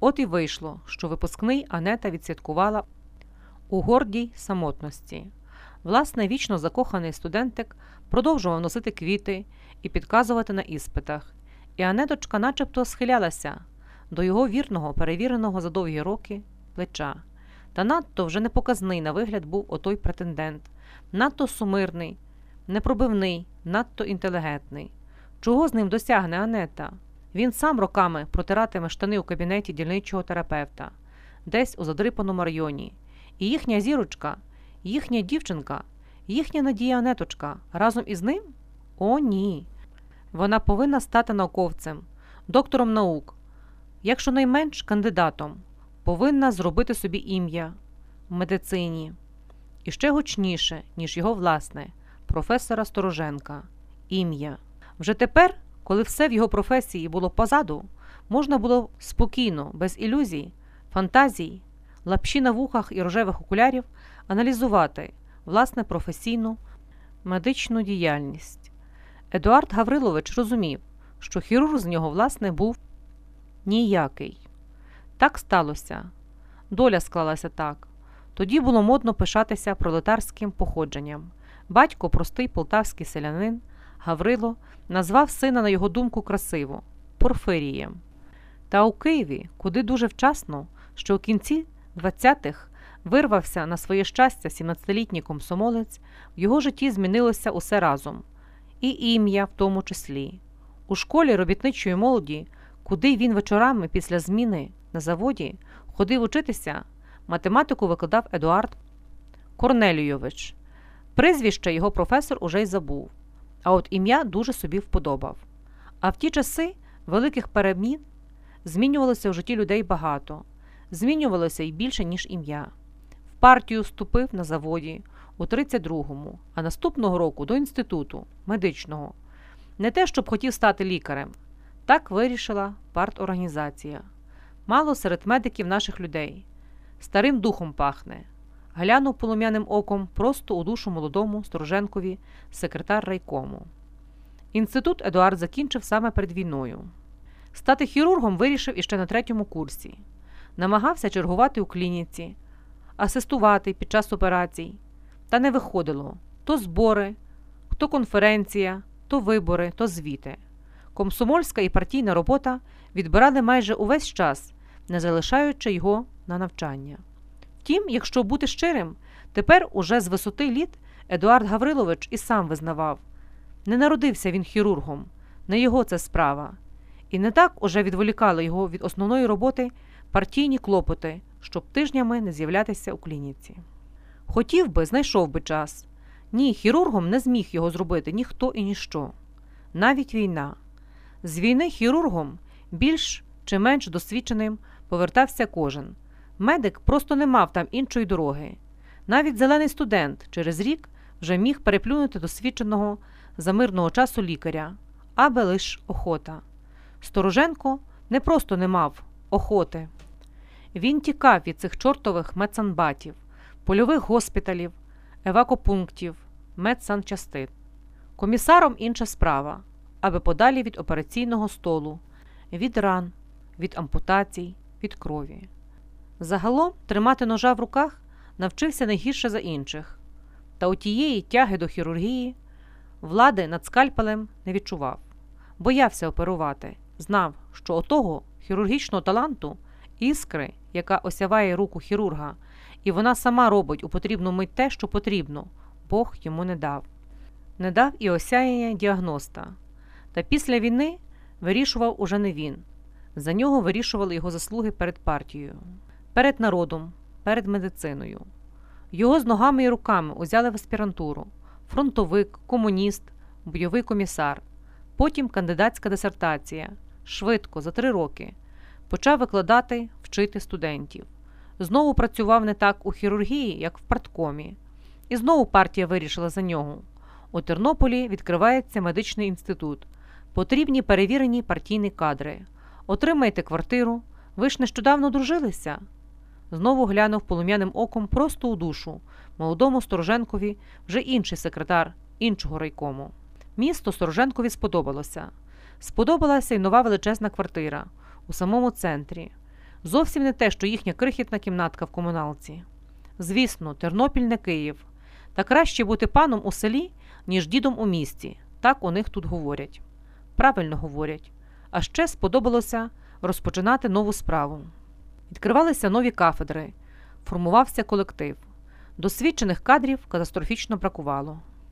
От і вийшло, що випускний Анета відсвяткувала у гордій самотності. Власне, вічно закоханий студентик продовжував носити квіти і підказувати на іспитах, і Анеточка начебто схилялася до його вірного, перевіреного за довгі роки плеча. Та надто вже непоказний на вигляд був отой претендент, надто сумирний, непробивний, надто інтелігентний. Чого з ним досягне Анета? Він сам роками протиратиме штани у кабінеті дільничого терапевта, десь у задрипаному районі. І їхня зірочка, їхня дівчинка, їхня надія Анеточка разом із ним? О, ні. Вона повинна стати науковцем, доктором наук, якщо найменш кандидатом, повинна зробити собі ім'я в медицині. І ще гучніше, ніж його власне, професора Стороженка, ім'я. Вже тепер, коли все в його професії було позаду, можна було спокійно, без ілюзій, фантазій, лапші на вухах і рожевих окулярів аналізувати власне професійну медичну діяльність. Едуард Гаврилович розумів, що хірург з нього, власне, був ніякий. Так сталося. Доля склалася так. Тоді було модно пишатися пролетарським походженням. Батько, простий полтавський селянин, Гаврило, назвав сина, на його думку, красиво Порфирієм. Та у Києві, куди дуже вчасно, що у кінці 20-х вирвався на своє щастя 17-літній комсомолець, в його житті змінилося усе разом, і ім'я в тому числі. У школі робітничої молоді, куди він вечорами після зміни на заводі ходив учитися, математику викладав Едуард Корнелійович. Прізвище його професор уже й забув, а от ім'я дуже собі вподобав. А в ті часи великих перемін змінювалося в житті людей багато, змінювалося й більше, ніж ім'я. В партію вступив на заводі у 32-му, а наступного року до інституту медичного. Не те, щоб хотів стати лікарем. Так вирішила парторганізація. Мало серед медиків наших людей. Старим духом пахне. Глянув полум'яним оком просто у душу молодому Стороженкові, секретар райкому. Інститут Едуард закінчив саме перед війною. Стати хірургом вирішив іще на третьому курсі. Намагався чергувати у клініці, асистувати під час операцій. Та не виходило то збори, то конференція, то вибори, то звіти. Комсомольська і партійна робота відбирали майже увесь час, не залишаючи його на навчання. Втім, якщо бути щирим, тепер уже з висоти літ Едуард Гаврилович і сам визнавав не народився він хірургом, не його це справа. І не так уже відволікали його від основної роботи партійні клопоти, щоб тижнями не з'являтися у клініці. Хотів би, знайшов би час. Ні, хірургом не зміг його зробити ніхто і ніщо. Навіть війна. З війни хірургом більш чи менш досвідченим повертався кожен. Медик просто не мав там іншої дороги. Навіть зелений студент через рік вже міг переплюнути досвідченого за мирного часу лікаря, аби лиш охота. Стороженко не просто не мав охоти. Він тікав від цих чортових медсанбатів, польових госпіталів, евакопунктів, медсанчастин. Комісаром інша справа, аби подалі від операційного столу, від ран, від ампутацій, від крові. Загалом тримати ножа в руках навчився не гірше за інших, та у тієї тяги до хірургії влади над скальпелем не відчував, боявся оперувати, знав, що отого хірургічного таланту іскри, яка осяває руку хірурга, і вона сама робить у потрібну мить те, що потрібно, Бог йому не дав. Не дав і осяяння діагноста. Та після війни вирішував уже не він. За нього вирішували його заслуги перед партією, перед народом, перед медициною. Його з ногами і руками узяли в аспірантуру, фронтовик, комуніст, бойовий комісар, потім кандидатська дисертація, швидко, за три роки, почав викладати, вчити студентів. Знову працював не так у хірургії, як в парткомі. І знову партія вирішила за нього. У Тернополі відкривається медичний інститут. Потрібні перевірені партійні кадри. Отримайте квартиру. Ви ж нещодавно дружилися. Знову глянув полум'яним оком просто у душу, молодому Стороженкові, вже інший секретар іншого райкому. Місто Стороженкові сподобалося. Сподобалася й нова величезна квартира у самому центрі. Зовсім не те, що їхня крихітна кімнатка в комуналці. Звісно, Тернопіль не Київ. Та краще бути паном у селі, ніж дідом у місті. Так у них тут говорять. Правильно говорять. А ще сподобалося розпочинати нову справу. Відкривалися нові кафедри, формувався колектив. Досвідчених кадрів катастрофічно бракувало.